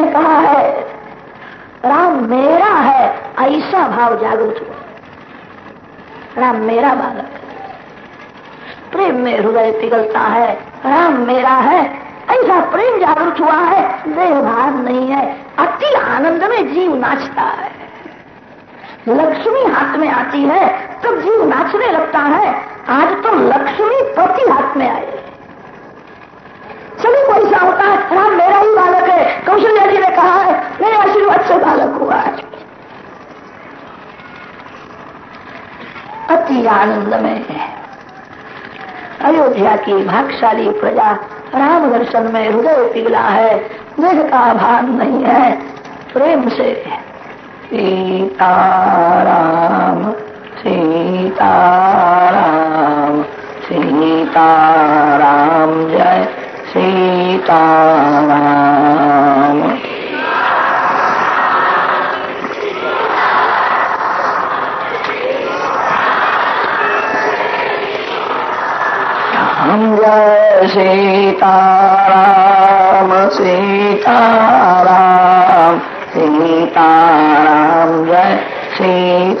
ने कहा है, राम मेरा है, ऐसा भाव जागृत हुआ राम मेरा बालक प्रेम में हृदय पिघलता है, राम मेरा है, ऐसा प्रेम जागृत हुआ है देह भाव नहीं है, अति आनंद में जीव नाचता है। लक्ष्मी हाथ में आती है, तब जीव नाचने लगता है, आज तो लक्ष्मी पति हाथ में आए सभी को ऐसा होता है। राम मेरा ही बालक है। कौशल्या जी ने कहा है, मेरे आशीर्वाद से बालक हुआ है। अति आनंद में अयोध्या की भागशाली प्रजा राम दर्शन में हृदय पिघला है। देह का भान नहीं है। प्रेम से सीता राम सीताराम सीताराम सीताराम जय। सीताराम राम जय सीताराम सीताराम सीताराम जय सीताराम।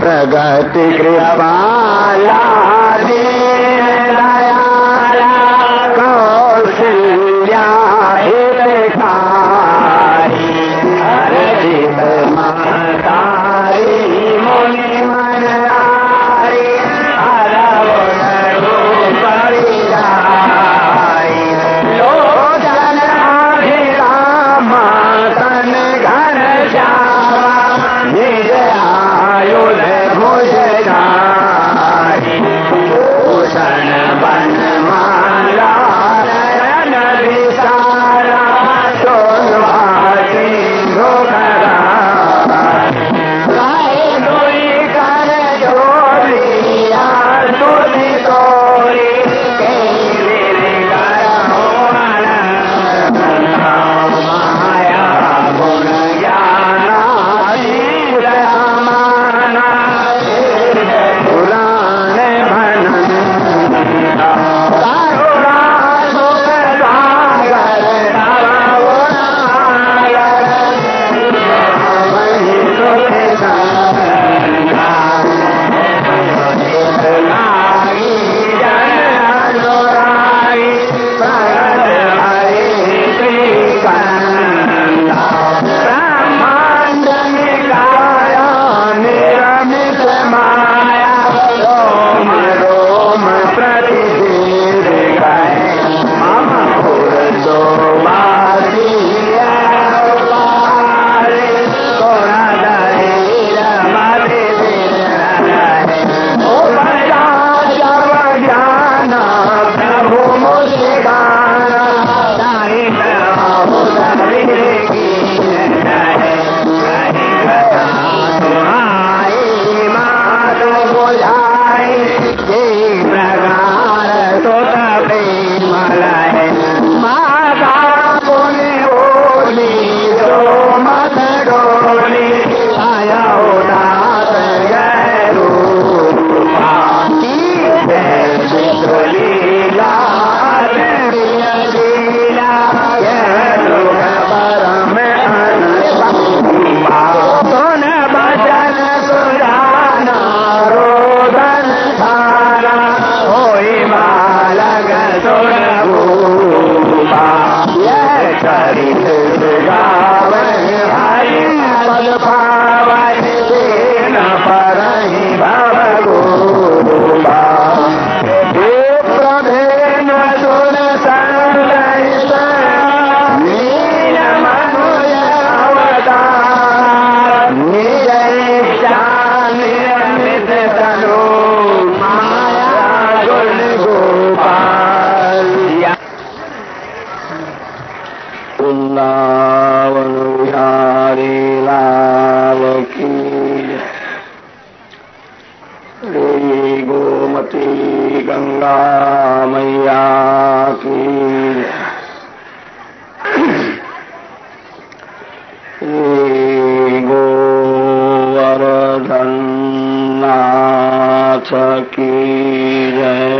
प्रगति कृपाला श्री गोवर्धन नाथ की जय।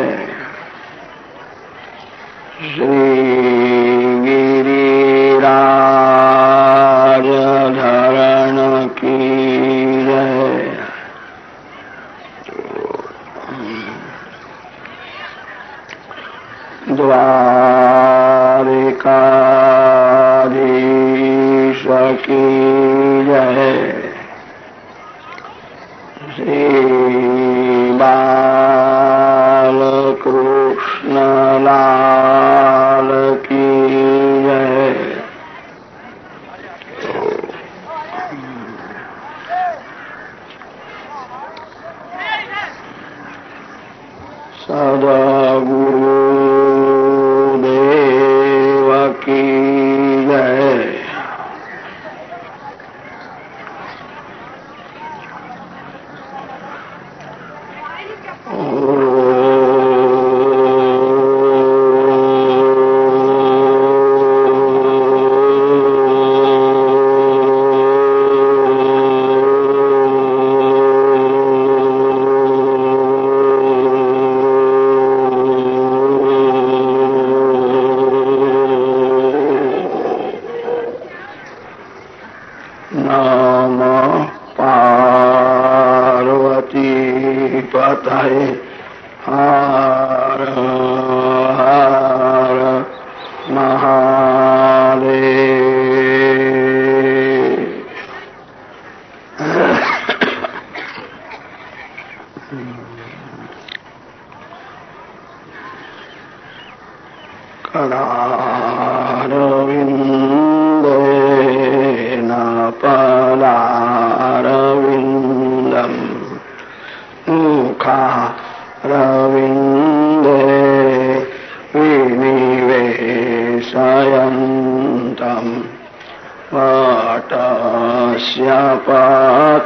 करारविन्देन पदारविन्दम् मुखारविन्दे विनिवेशयन्तम् वटस्य पत्रस्य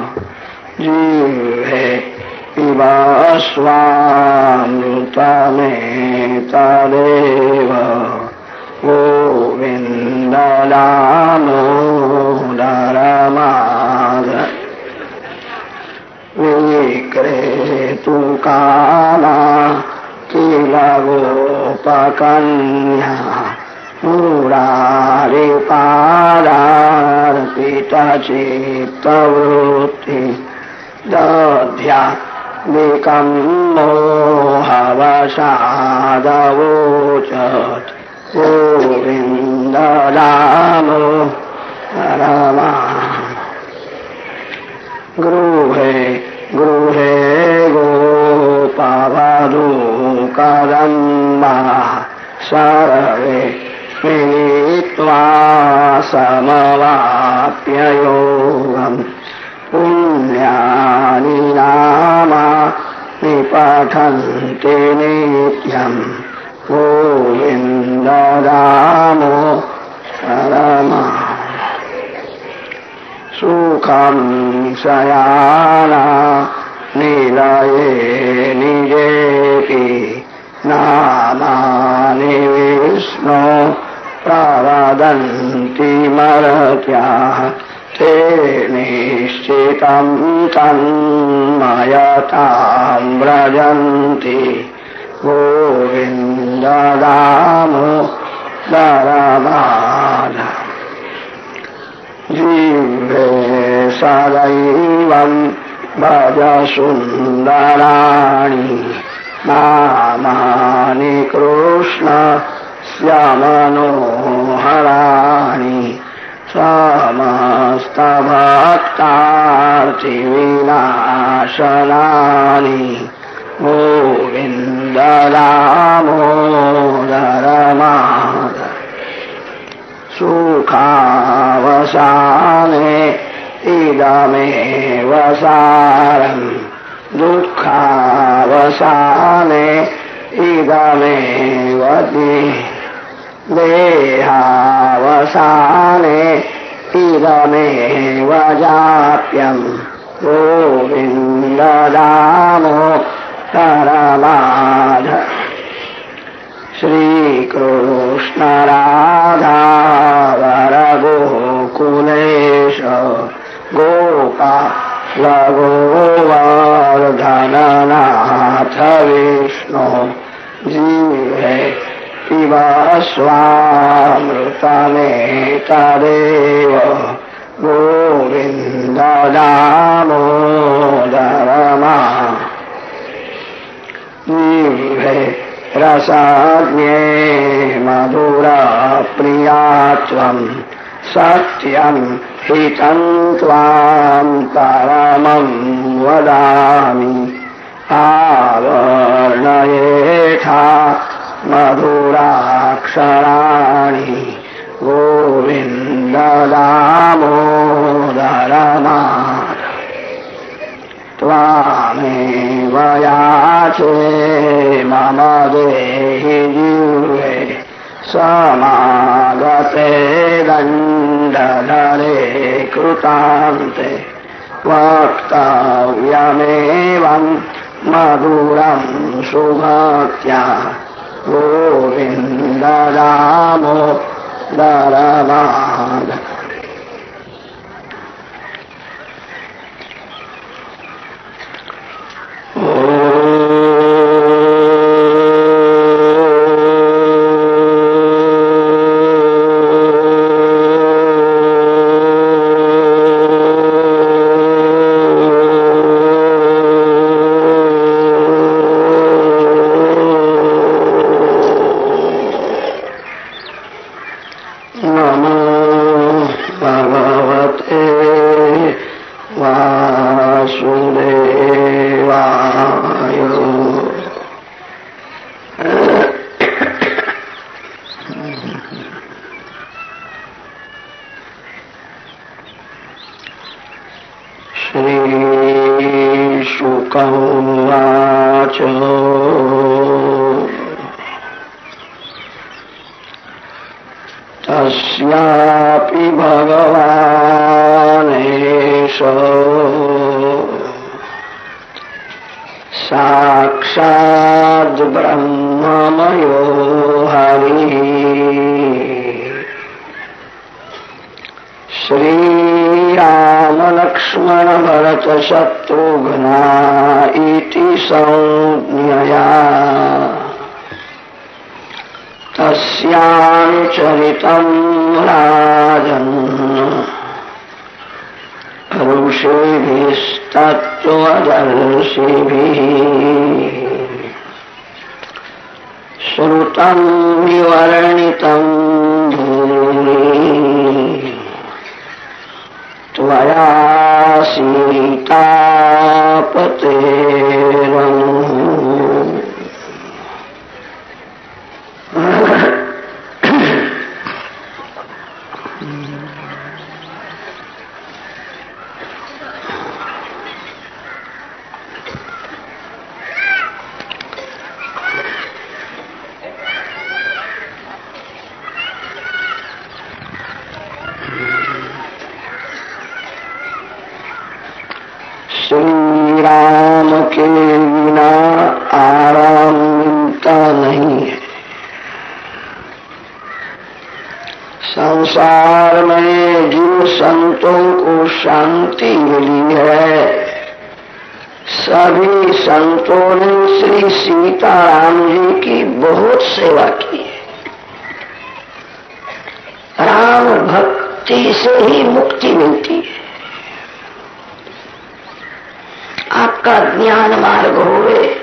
नाचनारायणवासुदेव जिह्वे पिबस्वामृतमे तदेव गोविन्ददामोदरमाद विक्रेतु कामा किल गोपकन्या मुरारिपादार्पितचित्तवृत्ति दध्या विकम् मोहवसादवोचत् गोविन्ददामो रमा। गृहे गृहे गोपवधू कदम्बा सर्वे मिलित्वा समवाप्य योगम् पुण्यानि नामा निपठन्ति नित्यम् गोविन्ददामो परमा सुखम् शयाना निलये निजेति नामानि विष्णो प्रवदन्ति मरत्याः ते निश्चितम् तन्मयताम् व्रजन्ति। गोविन्ददामो दरबाध जीवे सदैवम् भज सुन्दराणि नामानि कृष्ण मनोहराणि समस्तभक्तार्तिविनाशनानि। गोविन्द दामोदरमाद सुखावसाने इदमेव सारम्। दुःखावसाने इदमेव देहावसाने इदमेव जाप्यम् गोविन्ददामो परमाध श्रीकृष्णराधावरगोकुलेश गोपा लगोवर्धननाथ विष्णु जीवे इव स्वामृतमेतदेव गोविन्ददामोदरमा जीवे रसाज्ञे मधुरप्रिया त्वम् सत्यम् हितम् त्वाम् परमम् वदामि। आवर्णयेथा मधुराक्षराणि गोविन्ददामोदरमा त्वामेव याचे मम देहि जिह्वे समागते दण्डधरे कृतान्ते। वक्तव्यमेवम् मधुरम् सुभक्त्या गोविन्ददामो दरमाद नमो ऋषिभिस्तत्त्वदर्शिभिः श्रुतम् विवर्णितम् सीतापतेरनु। संसार में जिन संतों को शांति मिली है, सभी संतों ने श्री सीताराम जी की बहुत सेवा की है। राम भक्ति से ही मुक्ति मिलती है। आपका ज्ञान मार्ग होवे,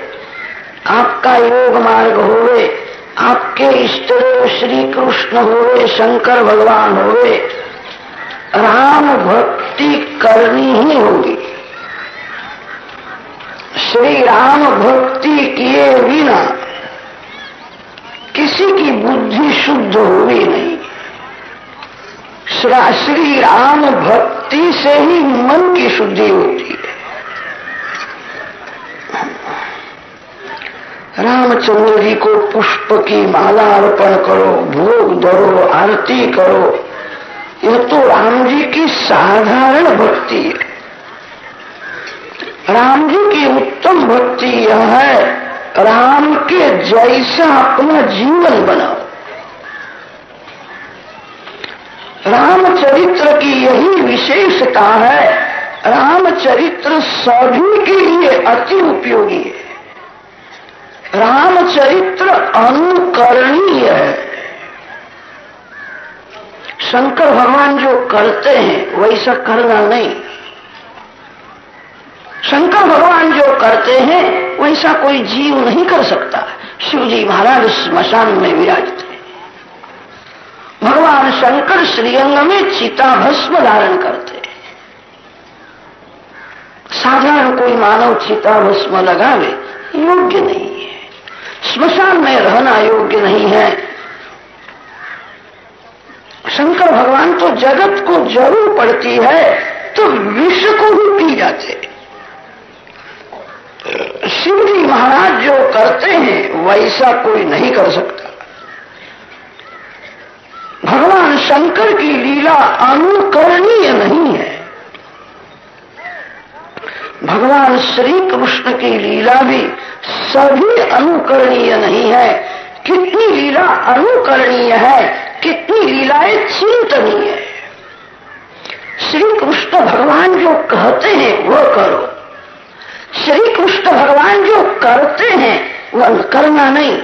आपका योग मार्ग होवे आपके इष्टदेव श्री कृष्ण होवे शंकर भगवान होवे राम भक्ति करनी ही होगी। श्री राम भक्ति किए बिना किसी की बुद्धि शुद्ध हुई नहीं। श्री राम भक्ति से ही मन की शुद्धि होती है। रामचंद्र जी को पुष्प की माला अर्पण करो, भोग धरो आरती करो। यह तो राम जी की साधारण भक्ति है। राम जी की उत्तम भक्ति यह है, राम के जैसा अपना जीवन बनाओ। रामचरित्र की यही विशेषता है, रामचरित्र सभी के लिए अति उपयोगी है। रामचरित्र अनुकरणीय है। शंकर भगवान जो करते हैं, वैसा करना नहीं। शंकर भगवान जो करते हैं, वैसा कोई जीव नहीं कर सकता। शिव जी महाराज स्मशान में विराजते भगवान शंकर श्रीअंग में चिता भस्म धारण करते साधारण कोई मानव चिता भस्म लगावे, योग्य नहीं है। स्मशान में रहना योग्य नहीं है। शंकर भगवान तो जगत को ज़रूर पड़ती है तो विश्व को भी पी जाते। शिव जी महाराज जो करते हैं, वैसा कोई नहीं कर सकता। भगवान शंकर की लीला अनुकरणीय नहीं है। भगवान श्री कृष्ण की लीला भी सभी अनुकरणीय नहीं है। कितनी लीला अनुकरणीय है, कितनी लीलाएँ चिंतनीय है। श्री कृष्ण भगवान जो कहते हैं, वो करो। श्री कृष्ण भगवान जो करते हैं वह करना नहीं।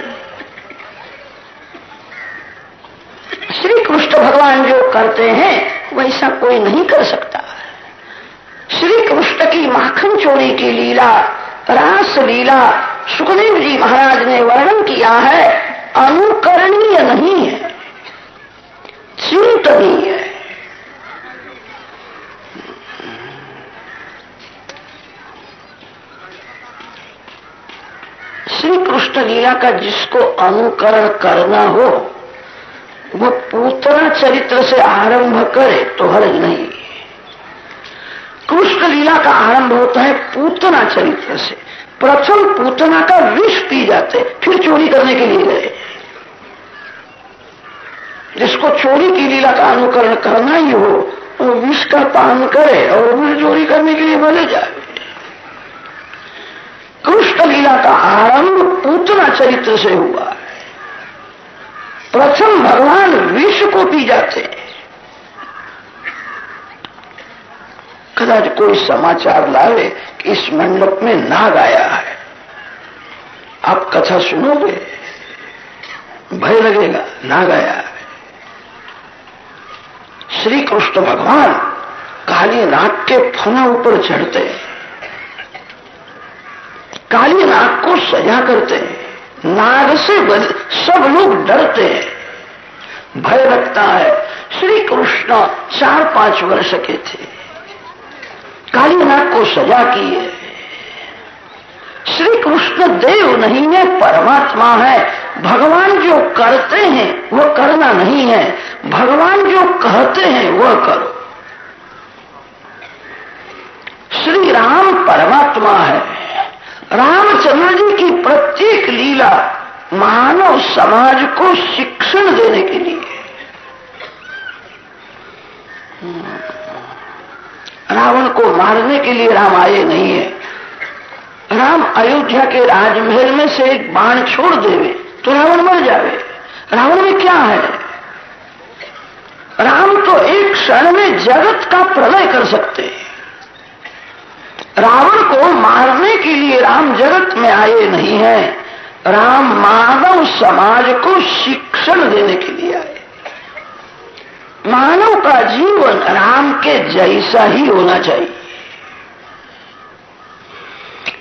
श्री कृष्ण भगवान जो करते हैं वैसा कोई नहीं कर सकता। श्री कृष्ण की माखन चोरी की लीला, रास लीला, सुखदेव जी महाराज ने वर्णन किया है, अनुकरणीय नहीं है, चिंतनीय है। श्री कृष्ण लीला का जिसको अनुकरण करना हो, वो पूतना चरित्र से आरंभ करे तो हर्ज नहीं। कृष्ण लीला का आरंभ होता है पूतना चरित्र से। प्रथम पूतना का विष पी जाते, फिर चोरी करने के लिए गए। जिसको चोरी की लीला का अनुकरण करना ही हो, वो विष का पान करे और फिर चोरी करने के लिए भले जाए। कृष्ण लीला का आरंभ पूतना चरित्र से हुआ। प्रथम भगवान विष को पी जाते। हैं कदाच कोई समाचार लावे कि इस मंडप में नाग आया है। आप कथा सुनोगे? भय लगेगा, नाग आया है। श्री कृष्ण भगवान काली नाग के फना ऊपर चढ़ते हैं। काली नाग को सजा करते हैं। नाग से सब लोग डरते हैं। भय लगता है। श्री कृष्ण चार पाँच वर्ष के थे। काली नाग को सजा की है। श्री कृष्ण देव नहीं है, परमात्मा है। भगवान जो करते हैं वो करना नहीं है। भगवान जो कहते हैं, वह करो। श्री राम परमात्मा है। रामचंद्र जी की प्रत्येक लीला मानव समाज को शिक्षण देने के लिए। रावण को मारने के लिए राम आए नहीं है। राम अयोध्या के राजमहल में से एक बाण छोड़ देवे तो रावण मर जावे। रावण में क्या है? राम तो एक क्षण में जगत का प्रलय कर सकते हैं। रावण को मारने के लिए राम जगत में आए नहीं है। राम मानव समाज को शिक्षण देने के लिए आए। मानव का जीवन राम के जैसा ही होना चाहिए।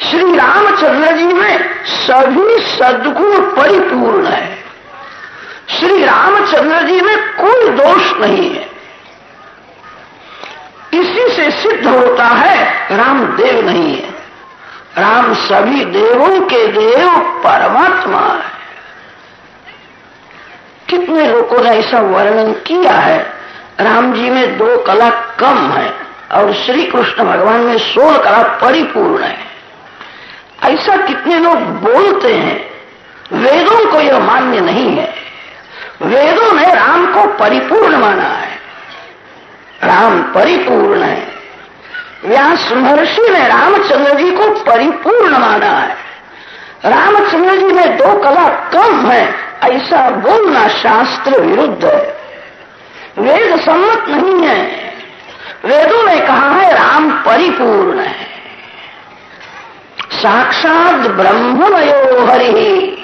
श्री रामचंद्र जी में सभी सदगुण परिपूर्ण है। श्री रामचंद्र जी में कोई दोष नहीं है। इसी से सिद्ध होता है राम देव नहीं है। राम सभी देवों के देव परमात्मा है। कितने लोगों ने ऐसा वर्णन किया है? राम जी में दो कला कम है और श्री कृष्ण भगवान में सोलह कला परिपूर्ण है। ऐसा कितने लोग बोलते हैं? वेदों को यह मान्य नहीं है। वेदों ने राम को परिपूर्ण माना है। राम परिपूर्ण है। व्यास महर्षि ने रामचंद्र जी को परिपूर्ण माना है। रामचंद्र जी में दो कला कम है। ऐसा बोलना शास्त्र विरुद्ध है। वेद सम्मत नहीं है। वेदों ने कहा है, राम परिपूर्ण है। साक्षात ब्रह्ममयो हरि।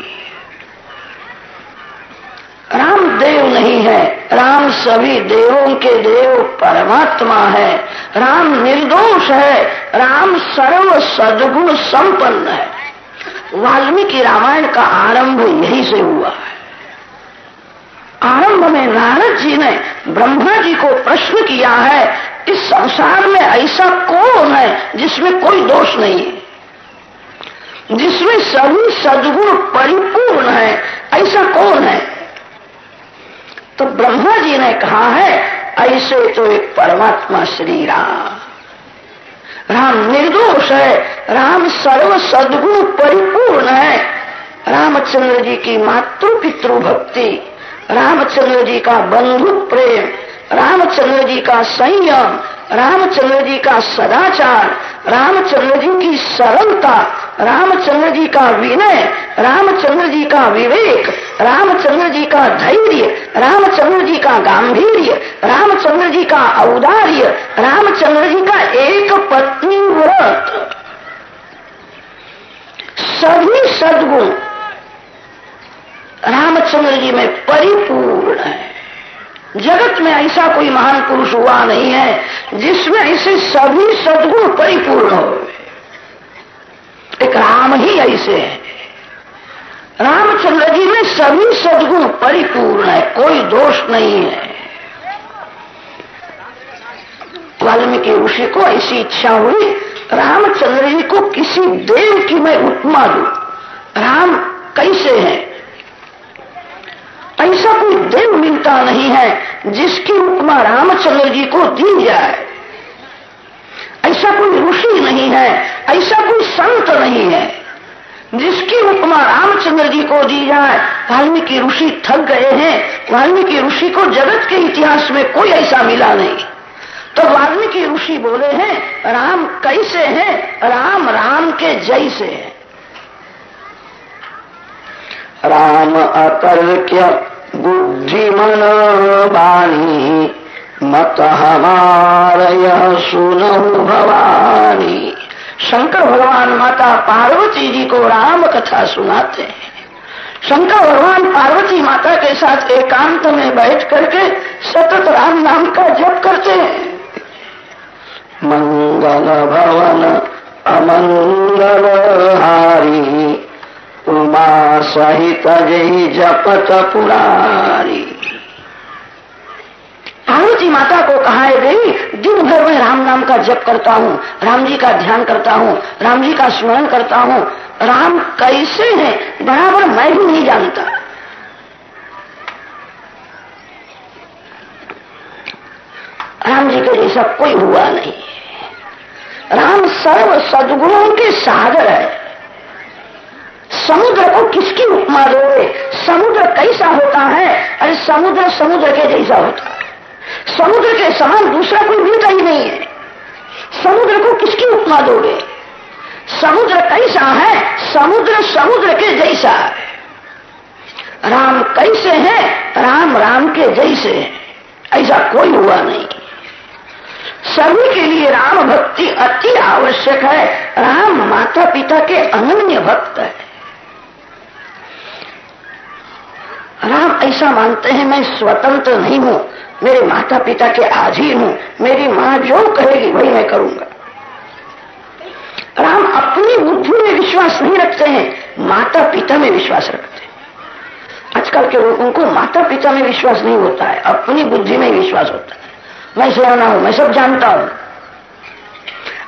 राम देव नहीं है। राम सभी देवों के देव परमात्मा है। राम निर्दोष है। राम सर्व सदगुण संपन्न है। वाल्मीकि रामायण का आरंभ यही से हुआ है। आरंभ में नारद जी ने ब्रह्मा जी को प्रश्न किया है, इस संसार में ऐसा कौन है जिसमें कोई दोष नहीं है? जिसमें सभी सदगुण परिपूर्ण है, ऐसा कौन है? तो ब्रह्मा जी ने कहा है, ऐसे तो एक परमात्मा श्री राम। राम निर्दोष है, राम सर्व सदगुण परिपूर्ण है। रामचंद्र जी की मातृ पितृ भक्ति रामचंद्र जी का बंधु प्रेम रामचंद्र जी का संयम रामचंद्र जी का सदाचार रामचंद्र जी की सरलता रामचंद्र जी का विनय रामचंद्र जी का विवेक रामचंद्र जी का धैर्य रामचंद्र जी का गांधीर्य रामचंद्र जी का औदार्य रामचंद्र जी का एक पत्नी व्रत। सभी सदगुण रामचंद्र जी में परिपूर्ण है। जगत में ऐसा कोई महान पुरुष हुआ नहीं है, जिसमें ऐसे सभी सदगुण परिपूर्ण हो। एक राम ही ऐसे है। रामचंद्र जी में सभी सदगुण परिपूर्ण है, कोई दोष नहीं है। वाल्मीकि ऋषि को ऐसी इच्छा हुई, रामचंद्र जी को किसी देव की मैं उपमा दू। राम कैसे है? ऐसा कोई देव मिलता नहीं है जिसकी उपमा रामचंद्र जी को दी जाए। ऐसा कोई ऋषि नहीं है, ऐसा कोई संत नहीं है जिसकी उपमा रामचंद्र जी को दी जाए। वाल्मीकि ऋषि थक गए हैं, वाल्मीकि ऋषि को जगत के इतिहास में कोई ऐसा मिला नहीं। तो वाल्मीकि ऋषि बोले हैं, राम कैसे हैं? राम राम के जैसे हैं। राम अतर्क्य बुद्धिमन वाणी मत हमारय सुनहु भवानी। शंकर भगवान माता पार्वती जी को राम कथा सुनाते हैं। शंकर भगवान पार्वती माता के साथ एकांत में बैठ करके सतत राम नाम का जप करते हैं। मंगल भवन अमंगल हारी उमा सहित जय जपत पुरारी। पार्वती माता को कहा है देवी दिन भर में राम नाम का जप करता हूँ, राम जी का ध्यान करता हूँ, राम जी का स्मरण करता हूँ। राम कैसे हैं? बराबर मैं भी नहीं जानता। राम जी के जैसा कोई हुआ नहीं। राम सर्व सदगुणों के सागर है। समुद्र को किसकी उपमा दोगे? समुद्र कैसा होता है? अरे समुद्र समुद्र के जैसा होता है। समुद्र के समान दूसरा कोई भी कहीं नहीं है। समुद्र को किसकी उपमा दोगे? समुद्र कैसा है? समुद्र समुद्र के जैसा राम कैसे है? राम राम के जैसे है। ऐसा कोई हुआ नहीं। सभी के लिए राम भक्ति अति आवश्यक है। राम माता पिता के अनन्य भक्त है। राम ऐसा मानते हैं, मैं स्वतंत्र नहीं हूँ। मेरे माता पिता के अधीन हूँ। मेरी माँ जो कहेगी, वही मैं करूँगा। राम अपनी बुद्धि में विश्वास नहीं रखते हैं माता पिता में विश्वास रखते हैं। आजकल के लोगों को माता पिता में विश्वास नहीं होता है, अपनी बुद्धि में विश्वास होता है। मैं सियाना हूँ, मैं सब जानता हूँ।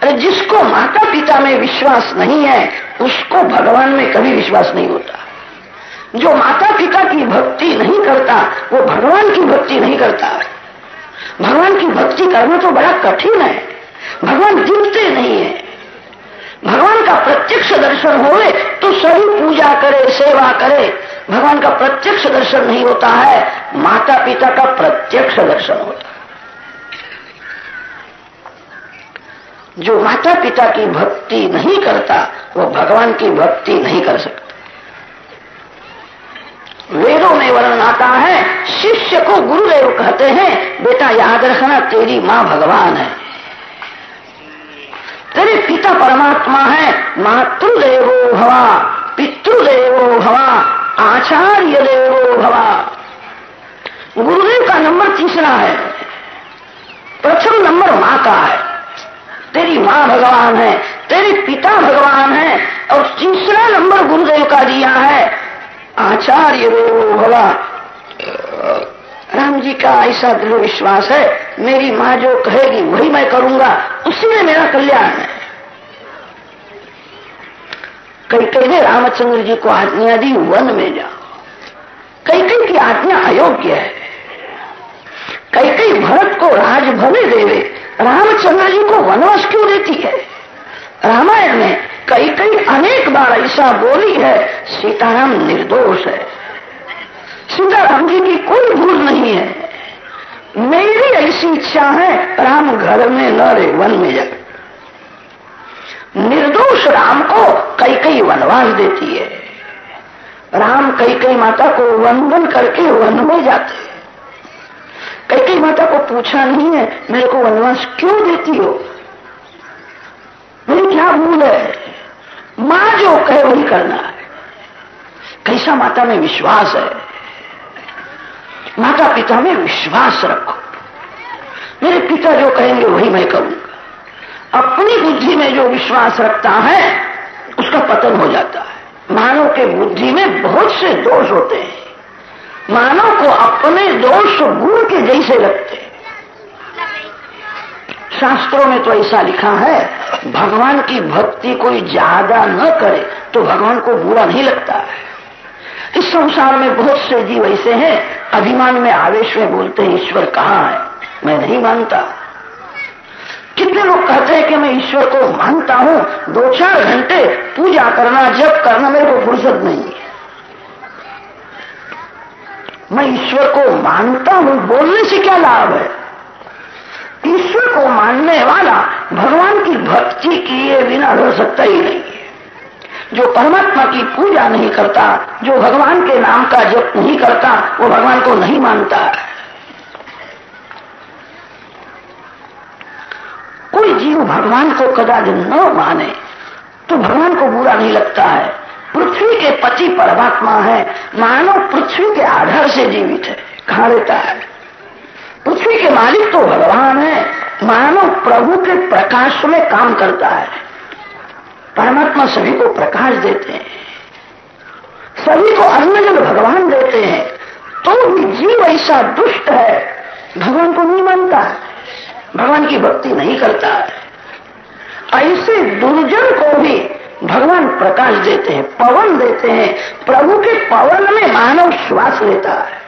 अरे, जिसको माता पिता में विश्वास नहीं है, उसको भगवान में कभी विश्वास नहीं होता। जो माता पिता की भक्ति नहीं करता, वो भगवान की भक्ति नहीं करता। भगवान की भक्ति करना तो बड़ा कठिन है। भगवान दिखते नहीं है। भगवान का प्रत्यक्ष दर्शन होए तो सभी पूजा करे, सेवा करे। भगवान का प्रत्यक्ष दर्शन नहीं होता है माता पिता का प्रत्यक्ष दर्शन होता है। जो माता पिता की भक्ति नहीं करता, वो भगवान की भक्ति नहीं कर सकता वेदों में वर्णन आता है, शिष्य को गुरुदेव कहते हैं, बेटा, याद रखना, तेरी माँ भगवान है। तेरे पिता परमात्मा है, मातृदेवो भवा, पितृदेवो भवा आचार्य देवो भवा। गुरुदेव का नंबर तीसरा है, प्रथम नंबर माँ का है। तेरी माँ भगवान है, तेरे पिता भगवान है, और तीसरा नंबर गुरुदेव का दिया है आचार्य भवा राम जी का ऐसा दृढ़ विश्वास है, मेरी माँ जो कहेगी, वही मैं करूँगा। उसी में मेरा कल्याण है। कई कई ने रामचंद्र जी को आज्ञा दी, वन में जाओ। कई कई की आज्ञा अयोग्य है। कई कई भरत को राज भले देवे। रामचंद्र जी को वनवास क्यों देती है? रामायण में कई कई अनेक बार ऐसा बोली है, सीताराम निर्दोष है। सीताराम जी की कोई भूल नहीं है। मेरी ऐसी इच्छा है राम घर में न रहे वन में जाए निर्दोष राम को कई कई वनवास देती है। राम कई कई माता को वंदन करके वन में जाते कई कई माता को पूछा नहीं है, मेरे को वनवास क्यों देती हो? मेरी क्या भूल है? माँ जो कहे वही करना है। कैसा माता में विश्वास है? माता पिता में विश्वास रखो। मेरे पिता जो कहेंगे वही मैं करूँगा अपनी बुद्धि में जो विश्वास रखता है, उसका पतन हो जाता है। मानव के बुद्धि में बहुत से दोष होते हैं। मानव को अपने दोष गुण के जैसे लगते हैं। शास्त्रों में तो ऐसा लिखा है, भगवान की भक्ति कोई ज़्यादा न करे तो भगवान को बुरा नहीं लगता। है इस संसार में बहुत से जीव ऐसे हैं, अभिमान में आवेश में बोलते हैं, ईश्वर कहाँ है? मैं नहीं मानता। कितने लोग कहते हैं कि मैं ईश्वर को मानता हूँ दो चार घंटे पूजा करना जब करना मेरे को फुर्सत नहीं है। मैं ईश्वर को मानता हूँ, बोलने से क्या लाभ है? ईश्वर को मानने वाला भगवान की भक्ति किए बिना रह सकता ही नहीं है। जो परमात्मा की पूजा नहीं करता, जो भगवान के नाम का जप नहीं करता, वो भगवान को नहीं मानता। कोई जीव भगवान को कदाच न माने तो भगवान को बुरा नहीं लगता है। पृथ्वी के पति परमात्मा है मानव पृथ्वी के आधार से जीवित है कहा रहता है। पृथ्वी के मालिक तो भगवान है। मानव प्रभु के प्रकाश में काम करता है। परमात्मा सभी को प्रकाश देते हैं। सभी को अन्न जल भगवान देते हैं। तो भी जीव ऐसा दुष्ट है। भगवान को नहीं मानता। है भगवान की भक्ति नहीं करता। है ऐसे दुर्जन को भी भगवान प्रकाश देते हैं, पवन देते हैं। प्रभु के पवन में मानव श्वास लेता है।